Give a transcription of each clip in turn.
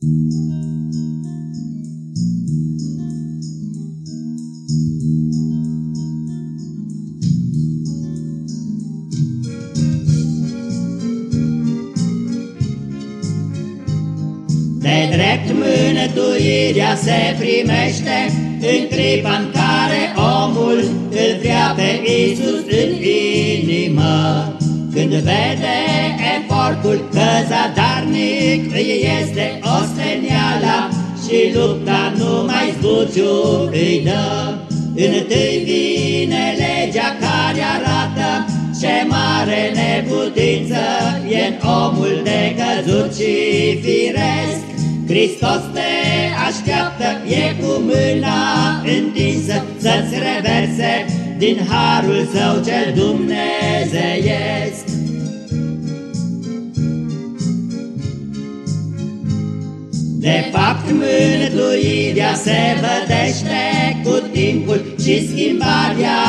De drept mânătuirea se primește În clipa în care omul îl vrea pe Iisus în inimă. Când vede efortul că zadarnic îi este osteniala Și lupta numai zbuciu îi dă. Întâi vine legea care arată ce mare neputință e în omul de căzut și firesc. Hristos te așteaptă, e cu mâna întinsă Să-ți reverse din harul său cel dumnezeiesc De fapt, mântuirea se vădește cu timpul și schimbarea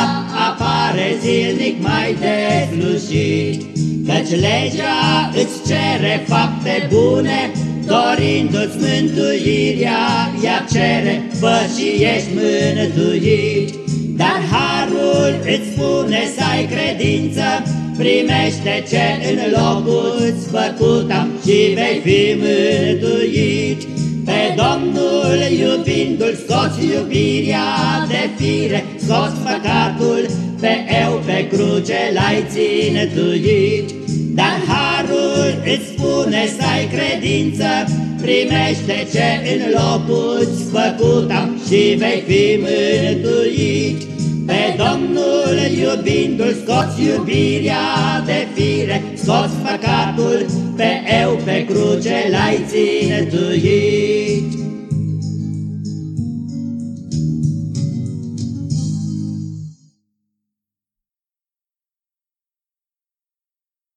apare zilnic mai deslușit. Căci legea îți cere fapte bune Dorindu-ți mântuirea, ea cere, fă și ești mântuit. Dar harul îți spune să ai credință, Primește ce în locul îți făcut am și vei fi mântuit. Pe Domnul iubindu-l scoți iubirea de fire, scoți păcatul, pe eu pe cruce l-ai ținetuit. Dar harul îți spune să ai credință, Primește ce în locul făcut am și vei fi mântuit. Pe Domnul iubindu-l scoți iubirea de fire, Scoți păcatul, pe eu pe cruce l-ai ținetuit.